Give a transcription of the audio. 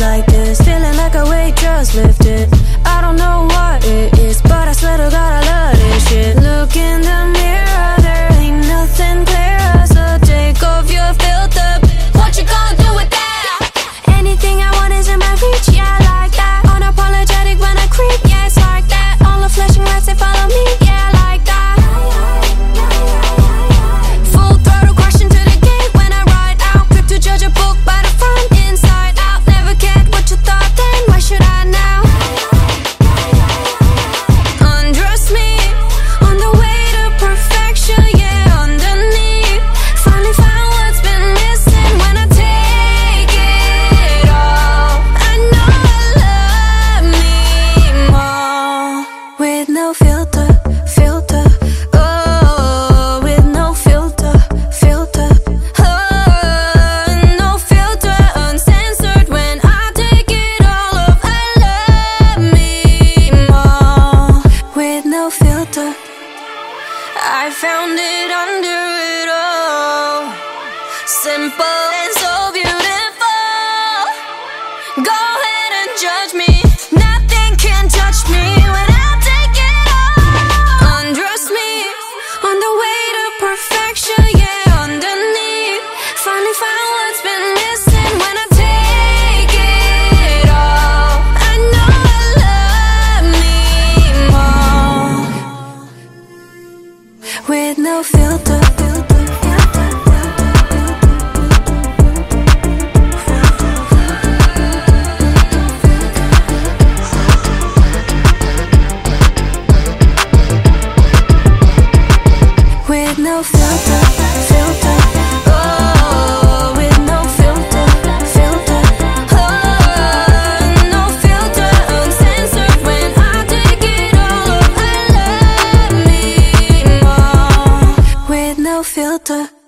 like this, feeling like a weight just lifted. no filter, filter. Oh, with no filter, filter. Oh, no filter, uncensored When I take it all off, I love me more. With no filter I found it under with no filter. With no filter te